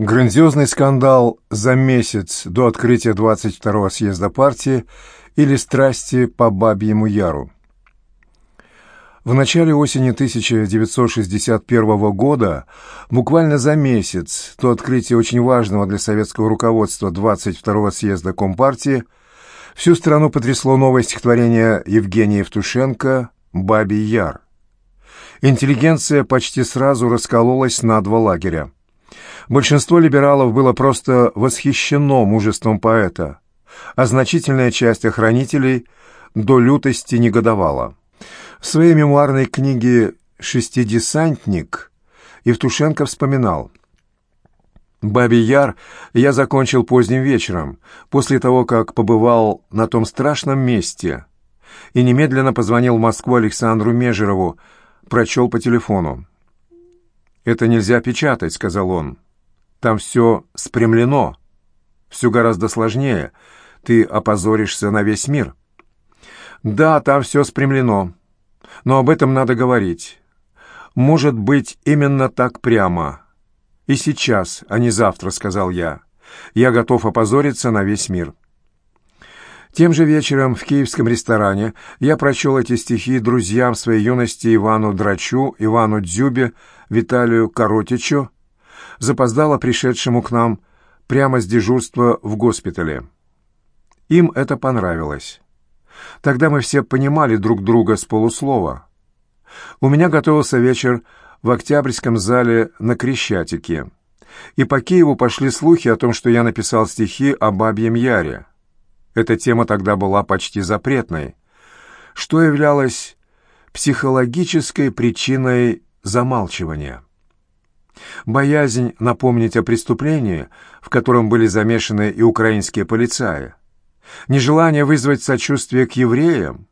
Грандиозный скандал за месяц до открытия 22-го съезда партии или страсти по Бабьему Яру. В начале осени 1961 года, буквально за месяц до открытия очень важного для советского руководства 22-го съезда Компартии, всю страну потрясло новое стихотворение Евгения Евтушенко «Бабий Яр». Интеллигенция почти сразу раскололась на два лагеря. Большинство либералов было просто восхищено мужеством поэта, а значительная часть охранителей до лютости негодовала. В своей мемуарной книге «Шестидесантник» Евтушенко вспоминал «Бабий Яр я закончил поздним вечером, после того, как побывал на том страшном месте, и немедленно позвонил в Москву Александру Межерову, прочел по телефону. «Это нельзя печатать», — сказал он. «Там все спрямлено. Все гораздо сложнее. Ты опозоришься на весь мир». «Да, там все спрямлено. Но об этом надо говорить. Может быть, именно так прямо. И сейчас, а не завтра», — сказал я. «Я готов опозориться на весь мир». Тем же вечером в киевском ресторане я прочел эти стихи друзьям своей юности Ивану Драчу, Ивану Дзюбе, Виталию Коротичу, запоздало пришедшему к нам прямо с дежурства в госпитале. Им это понравилось. Тогда мы все понимали друг друга с полуслова. У меня готовился вечер в Октябрьском зале на Крещатике, и по Киеву пошли слухи о том, что я написал стихи о Бабьем Яре. Эта тема тогда была почти запретной, что являлось психологической причиной замалчивания. Боязнь напомнить о преступлении, в котором были замешаны и украинские полицаи, нежелание вызвать сочувствие к евреям.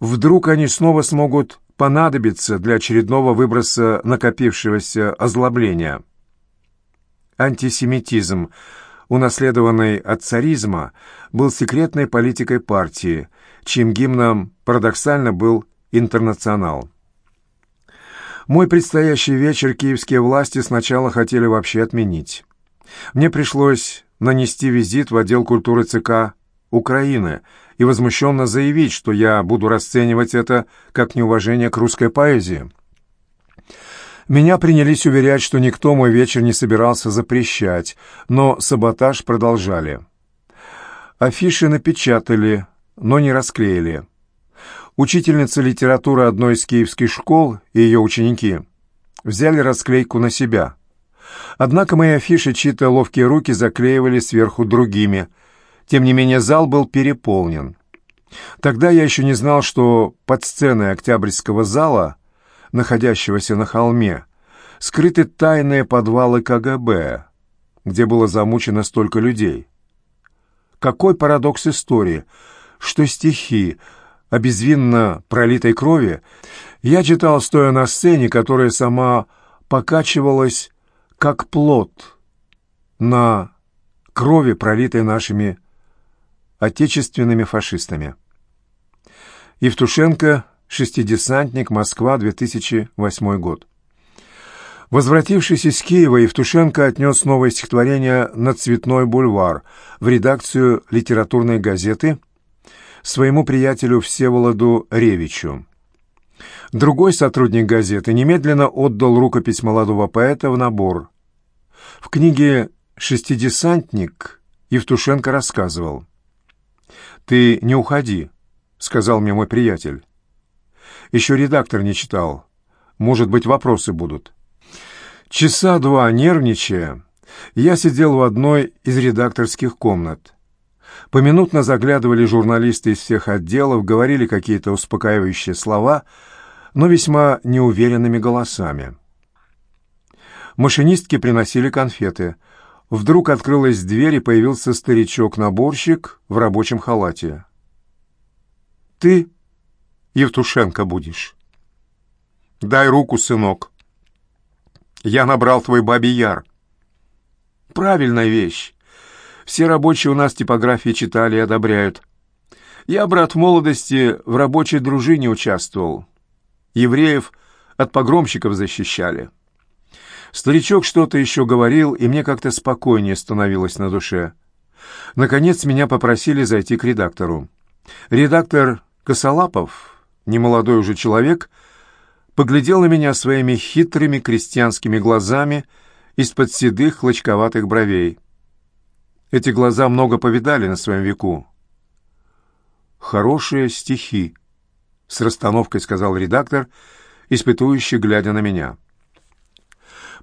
Вдруг они снова смогут понадобиться для очередного выброса накопившегося озлобления. Антисемитизм – унаследованный от царизма, был секретной политикой партии, чьим гимном парадоксально был «Интернационал». Мой предстоящий вечер киевские власти сначала хотели вообще отменить. Мне пришлось нанести визит в отдел культуры ЦК Украины и возмущенно заявить, что я буду расценивать это как неуважение к русской поэзии. Меня принялись уверять, что никто мой вечер не собирался запрещать, но саботаж продолжали. Афиши напечатали, но не расклеили. Учительница литературы одной из киевских школ и ее ученики взяли расклейку на себя. Однако мои афиши чьи-то ловкие руки заклеивали сверху другими. Тем не менее зал был переполнен. Тогда я еще не знал, что под сценой Октябрьского зала находящегося на холме, скрыты тайные подвалы КГБ, где было замучено столько людей. Какой парадокс истории, что стихи о безвинно пролитой крови я читал, стоя на сцене, которая сама покачивалась, как плод, на крови, пролитой нашими отечественными фашистами. Евтушенко Шестидесантник, Москва, 2008 год. Возвратившись из Киева, Евтушенко отнес новое стихотворение на Цветной бульвар в редакцию литературной газеты своему приятелю Всеволоду Ревичу. Другой сотрудник газеты немедленно отдал рукопись молодого поэта в набор. В книге «Шестидесантник» Евтушенко рассказывал. «Ты не уходи», — сказал мне мой приятель. Еще редактор не читал. Может быть, вопросы будут. Часа два, нервничая, я сидел в одной из редакторских комнат. Поминутно заглядывали журналисты из всех отделов, говорили какие-то успокаивающие слова, но весьма неуверенными голосами. Машинистки приносили конфеты. Вдруг открылась дверь, и появился старичок-наборщик в рабочем халате. «Ты?» Евтушенко будешь. Дай руку, сынок. Я набрал твой бабий яр. Правильная вещь. Все рабочие у нас типографии читали и одобряют. Я, брат, в молодости в рабочей дружине участвовал. Евреев от погромщиков защищали. Старичок что-то еще говорил, и мне как-то спокойнее становилось на душе. Наконец меня попросили зайти к редактору. Редактор Косолапов, немолодой уже человек, поглядел на меня своими хитрыми крестьянскими глазами из-под седых хлочковатых бровей. Эти глаза много повидали на своем веку. «Хорошие стихи», — с расстановкой сказал редактор, испытующий, глядя на меня.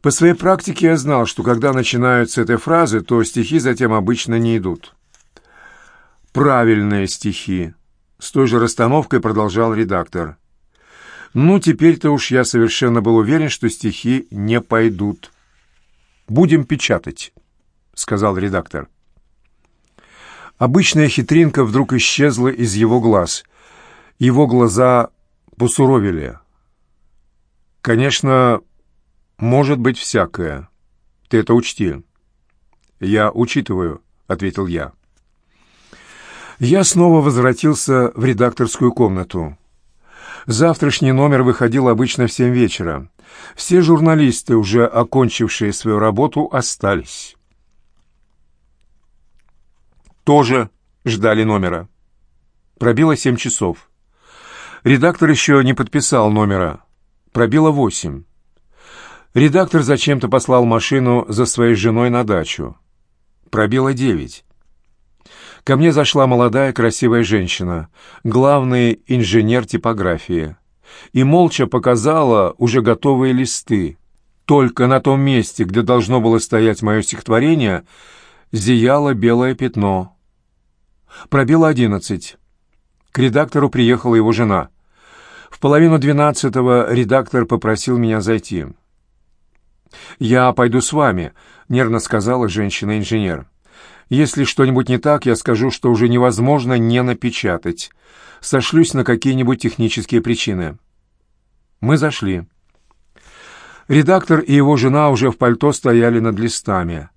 По своей практике я знал, что когда начинают с этой фразы, то стихи затем обычно не идут. «Правильные стихи», — с той же расстановкой продолжал редактор. «Ну, теперь-то уж я совершенно был уверен, что стихи не пойдут». «Будем печатать», — сказал редактор. Обычная хитринка вдруг исчезла из его глаз. Его глаза посуровили. «Конечно, может быть всякое. Ты это учти». «Я учитываю», — ответил я. Я снова возвратился в редакторскую комнату. Завтрашний номер выходил обычно в семь вечера. Все журналисты, уже окончившие свою работу, остались. Тоже ждали номера. Пробило семь часов. Редактор еще не подписал номера. Пробило восемь. Редактор зачем-то послал машину за своей женой на дачу. Пробило девять. Ко мне зашла молодая красивая женщина, главный инженер типографии, и молча показала уже готовые листы. Только на том месте, где должно было стоять мое стихотворение, зияло белое пятно. Пробило одиннадцать. К редактору приехала его жена. В половину двенадцатого редактор попросил меня зайти. «Я пойду с вами», — нервно сказала женщина-инженер. Если что-нибудь не так, я скажу, что уже невозможно не напечатать. Сошлюсь на какие-нибудь технические причины. Мы зашли. Редактор и его жена уже в пальто стояли над листами.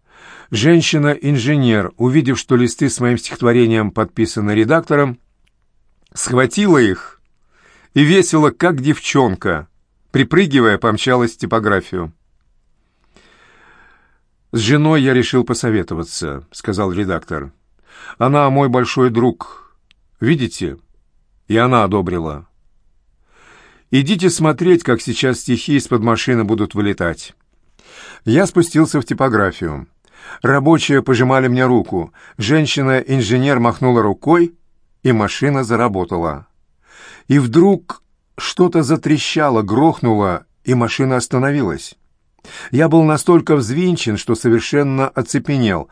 Женщина-инженер, увидев, что листы с моим стихотворением подписаны редактором, схватила их и весело, как девчонка, припрыгивая, помчалась в типографию. «С женой я решил посоветоваться», — сказал редактор. «Она мой большой друг. Видите? И она одобрила. Идите смотреть, как сейчас стихи из-под машины будут вылетать». Я спустился в типографию. Рабочие пожимали мне руку. Женщина-инженер махнула рукой, и машина заработала. И вдруг что-то затрещало, грохнуло, и машина остановилась. Я был настолько взвинчен, что совершенно оцепенел.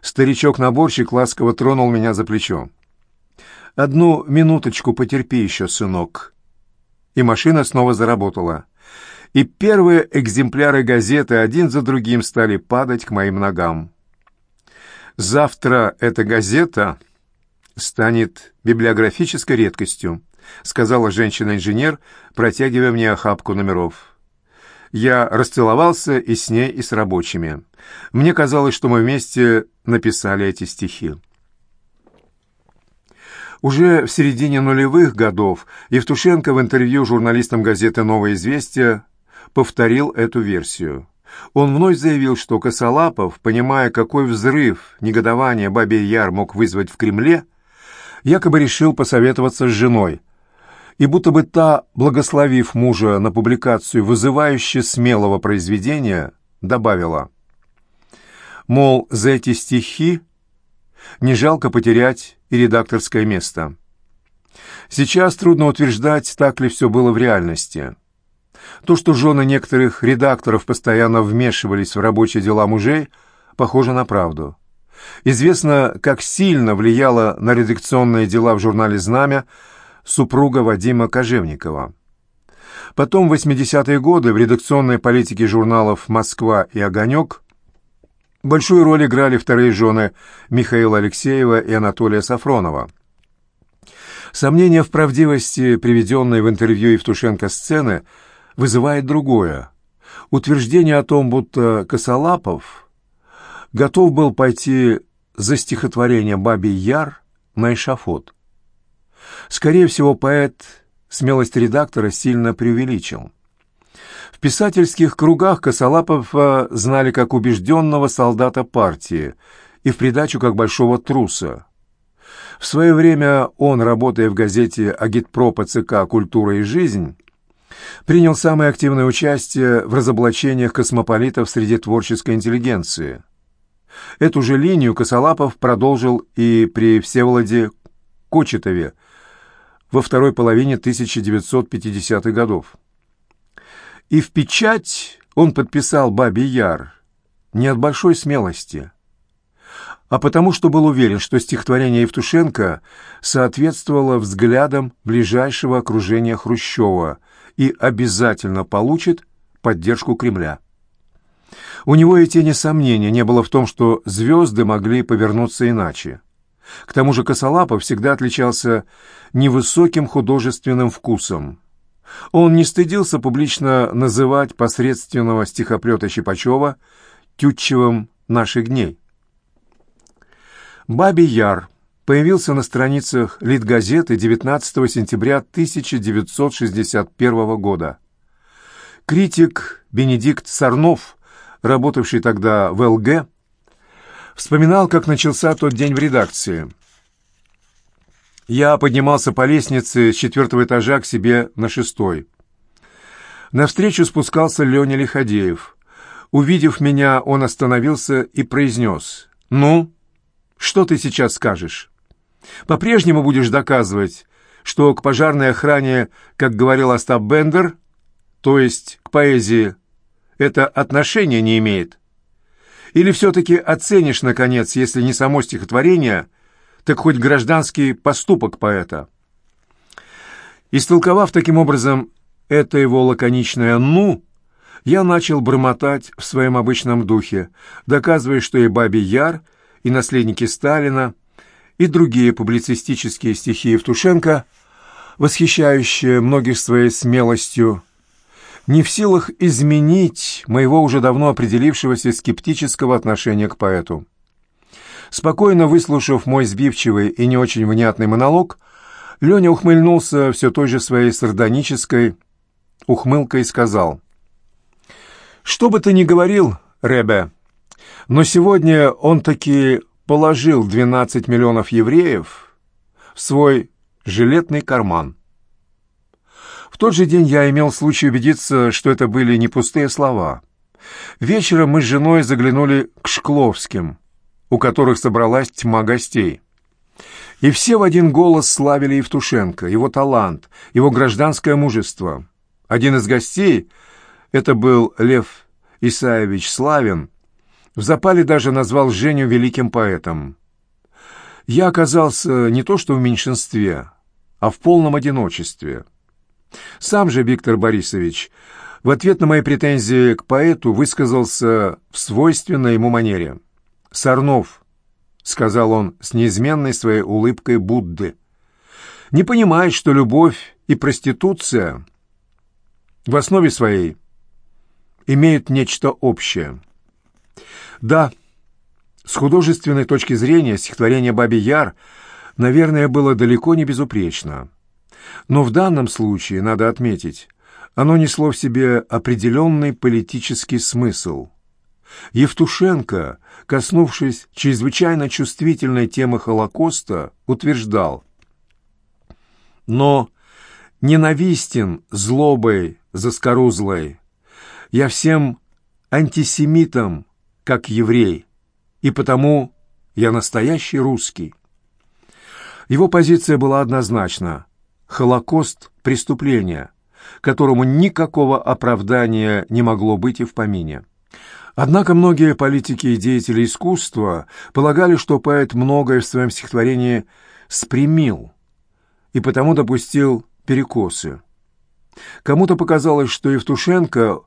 Старичок-наборщик ласково тронул меня за плечо. «Одну минуточку потерпи еще, сынок». И машина снова заработала. И первые экземпляры газеты один за другим стали падать к моим ногам. «Завтра эта газета станет библиографической редкостью», сказала женщина-инженер, протягивая мне охапку номеров. Я расцеловался и с ней, и с рабочими. Мне казалось, что мы вместе написали эти стихи. Уже в середине нулевых годов Евтушенко в интервью журналистам газеты «Новое известие» повторил эту версию. Он вновь заявил, что Косолапов, понимая, какой взрыв негодования Бабий Яр мог вызвать в Кремле, якобы решил посоветоваться с женой – и будто бы та, благословив мужа на публикацию вызывающе смелого произведения, добавила, мол, за эти стихи не жалко потерять и редакторское место. Сейчас трудно утверждать, так ли все было в реальности. То, что жены некоторых редакторов постоянно вмешивались в рабочие дела мужей, похоже на правду. Известно, как сильно влияло на редакционные дела в журнале «Знамя» супруга Вадима Кожевникова. Потом, в 80-е годы, в редакционной политике журналов «Москва» и «Огонек» большую роль играли вторые жены Михаила Алексеева и Анатолия Сафронова. Сомнение в правдивости, приведенной в интервью Евтушенко сцены, вызывает другое. Утверждение о том, будто Косолапов готов был пойти за стихотворение «Бабий Яр» на эшафот. Скорее всего, поэт смелость редактора сильно преувеличил. В писательских кругах Косолапова знали как убежденного солдата партии и в придачу как большого труса. В свое время он, работая в газете «Агитпропа ЦК «Культура и жизнь», принял самое активное участие в разоблачениях космополитов среди творческой интеллигенции. Эту же линию Косолапов продолжил и при Всеволоде Кочетове во второй половине 1950-х годов. И в печать он подписал «Бабий Яр» не от большой смелости, а потому что был уверен, что стихотворение Евтушенко соответствовало взглядам ближайшего окружения Хрущева и обязательно получит поддержку Кремля. У него и тени сомнения не было в том, что звезды могли повернуться иначе. К тому же Косолапов всегда отличался невысоким художественным вкусом. Он не стыдился публично называть посредственного стихоплета Щипачева Тютчевым наших дней. «Бабий Яр» появился на страницах Литгазеты 19 сентября 1961 года. Критик Бенедикт Сарнов, работавший тогда в ЛГ, вспоминал, как начался тот день в редакции. Я поднимался по лестнице с четвертого этажа к себе на шестой. Навстречу спускался Леня Лиходеев. Увидев меня, он остановился и произнес. «Ну, что ты сейчас скажешь? По-прежнему будешь доказывать, что к пожарной охране, как говорил Остап Бендер, то есть к поэзии, это отношение не имеет?» Или все-таки оценишь, наконец, если не само стихотворение, так хоть гражданский поступок поэта? Истолковав таким образом это его лаконичное «ну», я начал бормотать в своем обычном духе, доказывая, что и «Бабий Яр», и «Наследники Сталина», и другие публицистические стихи Евтушенко, восхищающие многих своей смелостью, не в силах изменить моего уже давно определившегося скептического отношения к поэту. Спокойно выслушав мой сбивчивый и не очень внятный монолог, Леня ухмыльнулся все той же своей сардонической ухмылкой и сказал, «Что бы ты ни говорил, Ребе, но сегодня он таки положил 12 миллионов евреев в свой жилетный карман». В тот же день я имел случай убедиться, что это были не пустые слова. Вечером мы с женой заглянули к Шкловским, у которых собралась тьма гостей. И все в один голос славили Евтушенко, его талант, его гражданское мужество. Один из гостей, это был Лев Исаевич Славин, в запале даже назвал Женю великим поэтом. Я оказался не то что в меньшинстве, а в полном одиночестве. Сам же Виктор Борисович в ответ на мои претензии к поэту высказался в свойственной ему манере. «Сорнов», — сказал он с неизменной своей улыбкой Будды, — «не понимает, что любовь и проституция в основе своей имеют нечто общее». Да, с художественной точки зрения стихотворение «Бабий Яр», наверное, было далеко не безупречно. Но в данном случае, надо отметить, оно несло в себе определенный политический смысл. Евтушенко, коснувшись чрезвычайно чувствительной темы Холокоста, утверждал «Но ненавистен злобой заскорузлой, я всем антисемитам, как еврей, и потому я настоящий русский». Его позиция была однозначна – Холокост – преступление, которому никакого оправдания не могло быть и в помине. Однако многие политики и деятели искусства полагали, что поэт многое в своем стихотворении спрямил и потому допустил перекосы. Кому-то показалось, что Евтушенко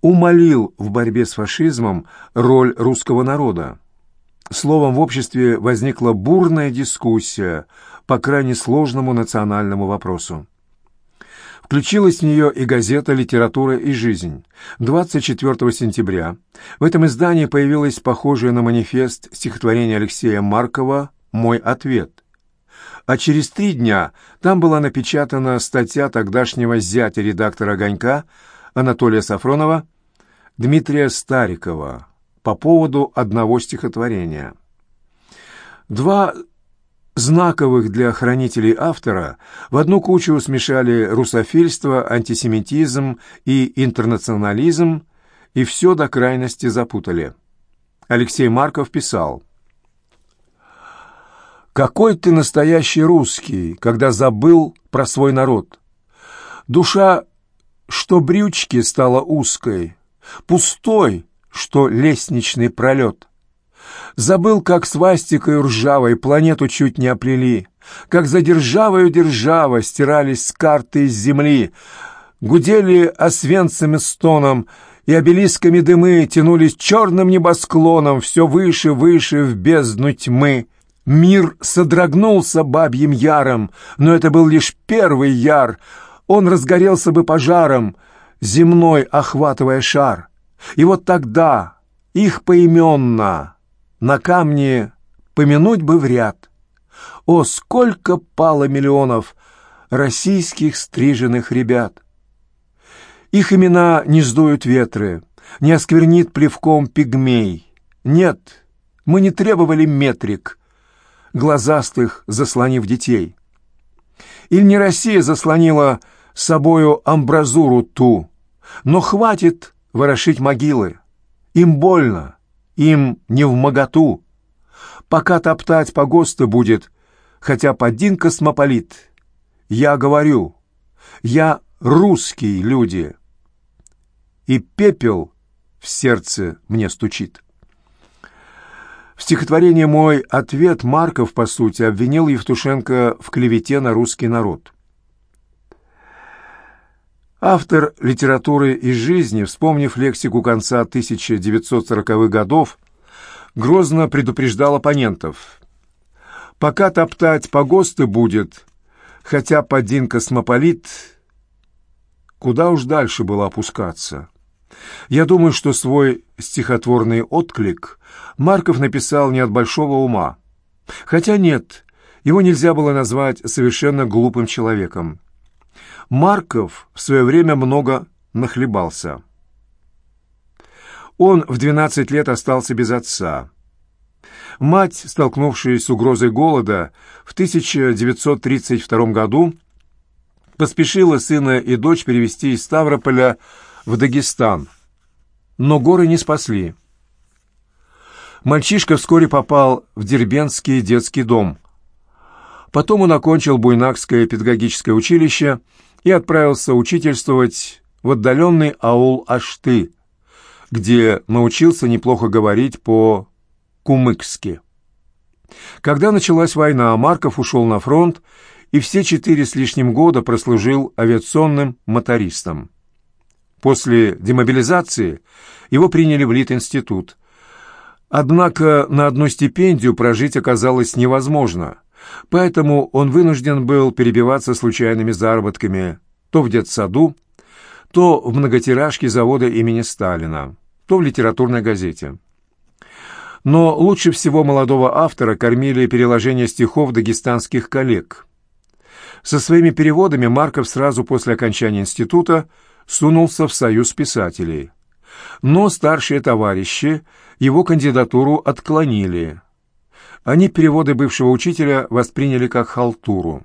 умолил в борьбе с фашизмом роль русского народа. Словом, в обществе возникла бурная дискуссия по крайне сложному национальному вопросу. Включилась в нее и газета «Литература и жизнь». 24 сентября в этом издании появилось похожее на манифест стихотворение Алексея Маркова «Мой ответ». А через три дня там была напечатана статья тогдашнего зятя редактора «Огонька» Анатолия Сафронова, Дмитрия Старикова по поводу одного стихотворения. Два знаковых для хранителей автора в одну кучу смешали русофильство, антисемитизм и интернационализм, и все до крайности запутали. Алексей Марков писал «Какой ты настоящий русский, когда забыл про свой народ! Душа, что брючки стала узкой, пустой, что лестничный пролет. Забыл, как свастикой ржавой планету чуть не оплели, как за державою держава стирались с карты из земли, гудели освенцами стоном, и обелисками дымы тянулись черным небосклоном все выше, выше в бездну тьмы. Мир содрогнулся бабьим яром, но это был лишь первый яр. Он разгорелся бы пожаром, земной охватывая шар. И вот тогда их поименно на камне помянуть бы в ряд. О, сколько пало миллионов российских стриженных ребят! Их имена не сдуют ветры, не осквернит плевком пигмей. Нет, мы не требовали метрик, глазастых заслонив детей. Или не Россия заслонила собою амбразуру ту, но хватит ворошить могилы. Им больно, им не в моготу. Пока топтать по ГОСТу будет, хотя один космополит. Я говорю, я русский, люди. И пепел в сердце мне стучит. В стихотворении «Мой ответ» Марков, по сути, обвинил Евтушенко в клевете на русский народ. Автор литературы и жизни, вспомнив лексику конца 1940-х годов, грозно предупреждал оппонентов. «Пока топтать по ГОСТы будет, хотя один космополит, куда уж дальше было опускаться». Я думаю, что свой стихотворный отклик Марков написал не от большого ума. Хотя нет, его нельзя было назвать совершенно глупым человеком. Марков в свое время много нахлебался. Он в 12 лет остался без отца. Мать, столкнувшись с угрозой голода, в 1932 году поспешила сына и дочь перевести из Ставрополя в Дагестан. Но горы не спасли. Мальчишка вскоре попал в Дербенский детский дом. Потом он окончил Буйнакское педагогическое училище – и отправился учительствовать в отдаленный аул Ашты, где научился неплохо говорить по-кумыкски. Когда началась война, Марков ушел на фронт и все четыре с лишним года прослужил авиационным мотористом. После демобилизации его приняли в Литинститут. Однако на одну стипендию прожить оказалось невозможно – Поэтому он вынужден был перебиваться случайными заработками то в детсаду, то в многотиражке завода имени Сталина, то в литературной газете. Но лучше всего молодого автора кормили переложения стихов дагестанских коллег. Со своими переводами Марков сразу после окончания института сунулся в союз писателей. Но старшие товарищи его кандидатуру отклонили – они переводы бывшего учителя восприняли как халтуру.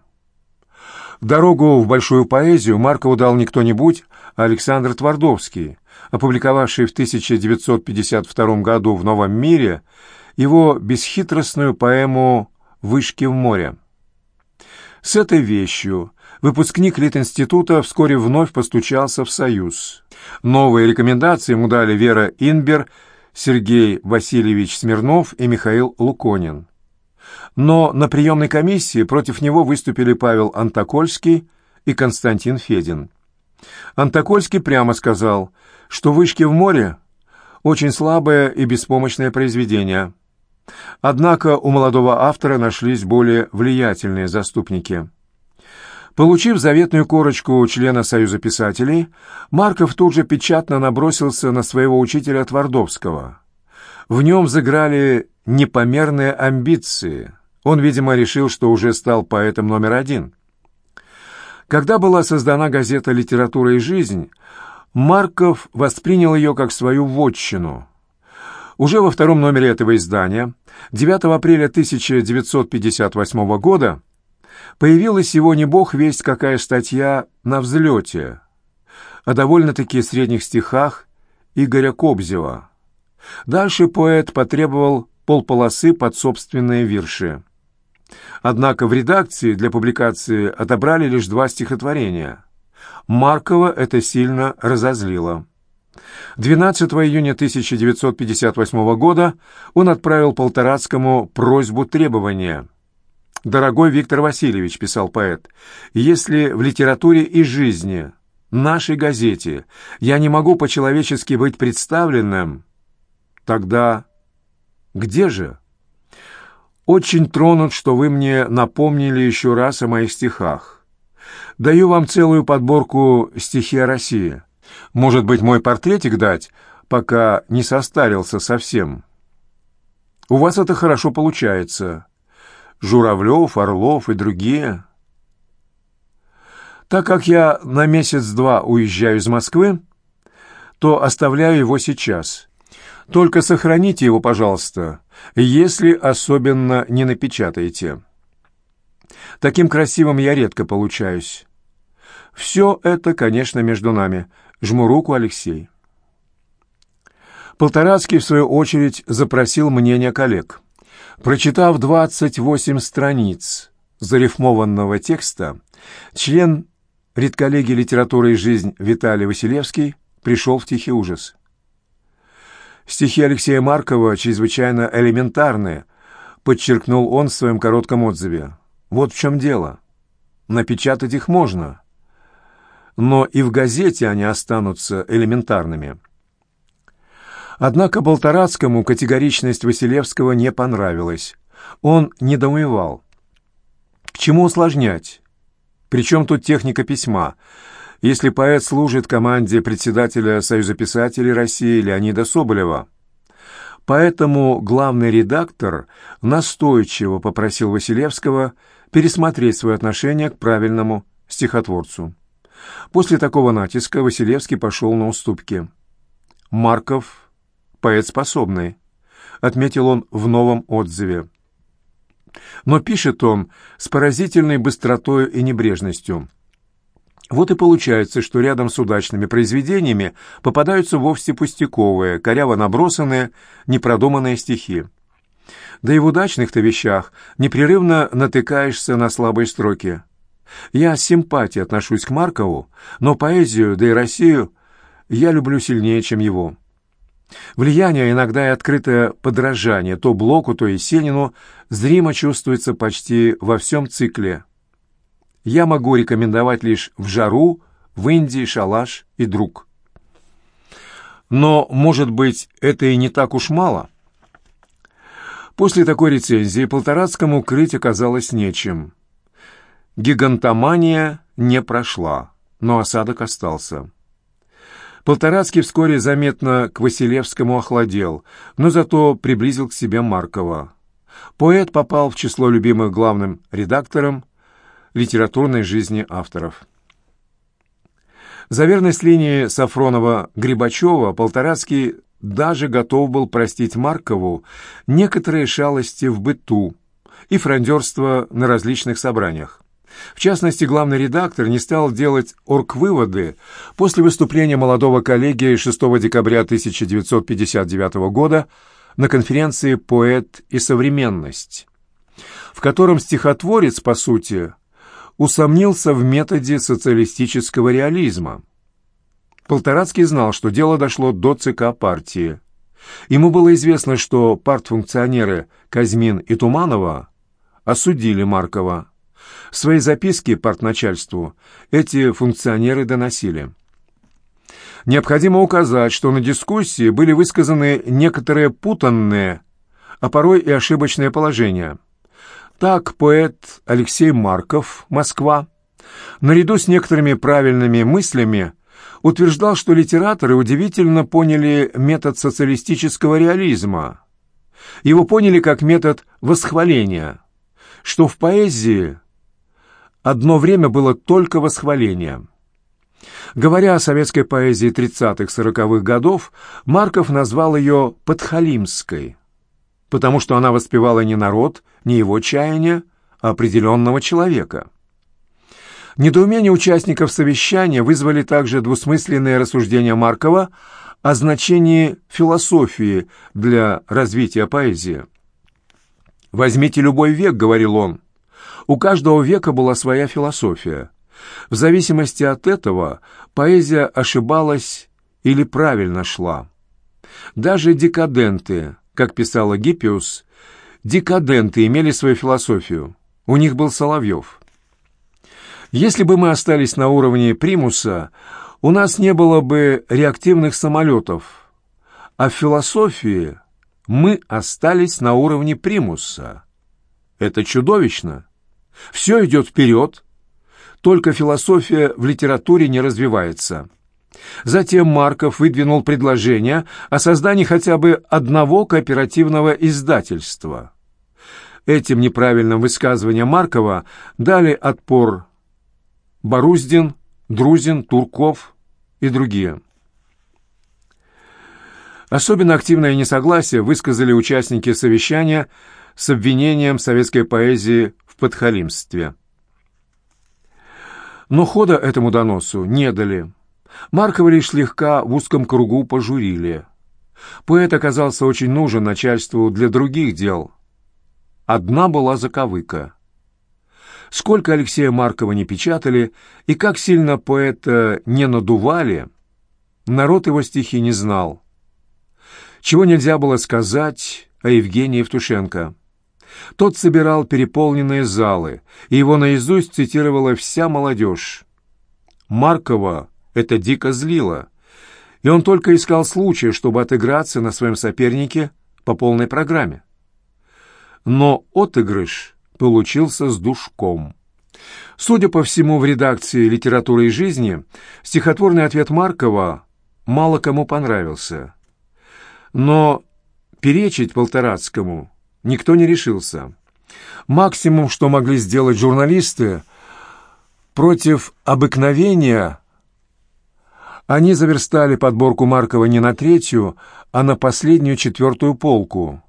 Дорогу в большую поэзию Маркову дал не кто-нибудь, а Александр Твардовский, опубликовавший в 1952 году в «Новом мире» его бесхитростную поэму «Вышки в море». С этой вещью выпускник Литинститута вскоре вновь постучался в Союз. Новые рекомендации ему дали Вера Инбер, Сергей Васильевич Смирнов и Михаил Луконин. Но на приемной комиссии против него выступили Павел Антокольский и Константин Федин. Антокольский прямо сказал, что «Вышки в море» — очень слабое и беспомощное произведение. Однако у молодого автора нашлись более влиятельные заступники. Получив заветную корочку члена Союза писателей, Марков тут же печатно набросился на своего учителя Твардовского. В нем заграли непомерные амбиции. Он, видимо, решил, что уже стал поэтом номер один. Когда была создана газета «Литература и жизнь», Марков воспринял ее как свою вотчину. Уже во втором номере этого издания, 9 апреля 1958 года, появилась его не бог весть какая статья «На взлете» о довольно-таки средних стихах Игоря Кобзева. Дальше поэт потребовал полполосы под собственные вирши. Однако в редакции для публикации отобрали лишь два стихотворения. Маркова это сильно разозлило. 12 июня 1958 года он отправил Полторацкому просьбу требования. «Дорогой Виктор Васильевич», — писал поэт, — «если в литературе и жизни, нашей газете, я не могу по-человечески быть представленным, тогда где же?» Очень тронут, что вы мне напомнили еще раз о моих стихах. Даю вам целую подборку стихи о России. Может быть, мой портретик дать, пока не состарился совсем. У вас это хорошо получается. Журавлев, Орлов и другие. Так как я на месяц-два уезжаю из Москвы, то оставляю его сейчас. Только сохраните его, пожалуйста, если особенно не напечатаете. Таким красивым я редко получаюсь. Все это, конечно, между нами. Жму руку, Алексей. Полторацкий, в свою очередь, запросил мнение коллег. Прочитав 28 страниц зарифмованного текста, член редколлегии литературы и жизнь Виталий Василевский пришел в тихий ужас. Стихи Алексея Маркова чрезвычайно элементарные, подчеркнул он в своем коротком отзыве. Вот в чем дело. Напечатать их можно, но и в газете они останутся элементарными. Однако Болторацкому категоричность Василевского не понравилась. Он недоумевал. К чему усложнять? Причем тут техника письма? если поэт служит команде председателя Союза писателей России Леонида Соболева. Поэтому главный редактор настойчиво попросил Василевского пересмотреть свое отношение к правильному стихотворцу. После такого натиска Василевский пошел на уступки. «Марков — поэт способный», — отметил он в новом отзыве. Но пишет он с поразительной быстротой и небрежностью — вот и получается, что рядом с удачными произведениями попадаются вовсе пустяковые, коряво набросанные, непродуманные стихи. Да и в удачных-то вещах непрерывно натыкаешься на слабые строки. Я с симпатией отношусь к Маркову, но поэзию, да и Россию я люблю сильнее, чем его. Влияние, иногда и открытое подражание то Блоку, то Есенину зримо чувствуется почти во всем цикле я могу рекомендовать лишь в жару, в Индии, шалаш и друг. Но, может быть, это и не так уж мало? После такой рецензии Полторацкому крыть оказалось нечем. Гигантомания не прошла, но осадок остался. Полторацкий вскоре заметно к Василевскому охладел, но зато приблизил к себе Маркова. Поэт попал в число любимых главным редактором, литературной жизни авторов. За верность линии Сафронова-Грибачева Полторацкий даже готов был простить Маркову некоторые шалости в быту и фрондерство на различных собраниях. В частности, главный редактор не стал делать орг-выводы после выступления молодого коллеги 6 декабря 1959 года на конференции «Поэт и современность», в котором стихотворец, по сути, усомнился в методе социалистического реализма. Полторацкий знал, что дело дошло до ЦК партии. Ему было известно, что партфункционеры Казьмин и Туманова осудили Маркова. В своей записке партначальству эти функционеры доносили. Необходимо указать, что на дискуссии были высказаны некоторые путанные, а порой и ошибочные положения – так поэт Алексей Марков, Москва, наряду с некоторыми правильными мыслями, утверждал, что литераторы удивительно поняли метод социалистического реализма. Его поняли как метод восхваления, что в поэзии одно время было только восхваление. Говоря о советской поэзии 30-40-х годов, Марков назвал ее «подхалимской», потому что она воспевала не народ, не его чаяния, а определенного человека. Недоумение участников совещания вызвали также двусмысленные рассуждения Маркова о значении философии для развития поэзии. «Возьмите любой век», — говорил он. «У каждого века была своя философия. В зависимости от этого поэзия ошибалась или правильно шла. Даже декаденты, как писала Гиппиус, декаденты имели свою философию. У них был Соловьев. Если бы мы остались на уровне примуса, у нас не было бы реактивных самолетов, а в философии мы остались на уровне примуса. Это чудовищно. Все идет вперед, только философия в литературе не развивается. Затем Марков выдвинул предложение о создании хотя бы одного кооперативного издательства. Этим неправильным высказыванием Маркова дали отпор Боруздин, Друзин, Турков и другие. Особенно активное несогласие высказали участники совещания с обвинением советской поэзии в подхалимстве. Но хода этому доносу не дали. Маркова лишь слегка в узком кругу пожурили. Поэт оказался очень нужен начальству для других дел. Одна была заковыка. Сколько Алексея Маркова не печатали, и как сильно поэта не надували, народ его стихи не знал. Чего нельзя было сказать о Евгении Евтушенко. Тот собирал переполненные залы, и его наизусть цитировала вся молодежь. Маркова это дико злило, и он только искал случая, чтобы отыграться на своем сопернике по полной программе. Но отыгрыш получился с душком. Судя по всему, в редакции «Литературы и жизни» стихотворный ответ Маркова мало кому понравился. Но перечить Полторацкому никто не решился. Максимум, что могли сделать журналисты, против обыкновения они заверстали подборку Маркова не на третью, а на последнюю четвертую полку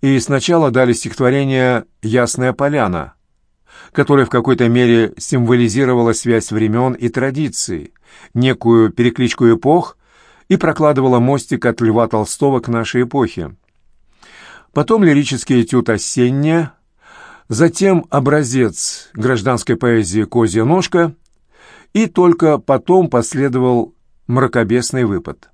и сначала дали стихотворение «Ясная поляна», которое в какой-то мере символизировало связь времен и традиций, некую перекличку эпох и прокладывало мостик от Льва Толстого к нашей эпохе. Потом лирический этюд «Осенняя», затем образец гражданской поэзии «Козья ножка», и только потом последовал мракобесный выпад.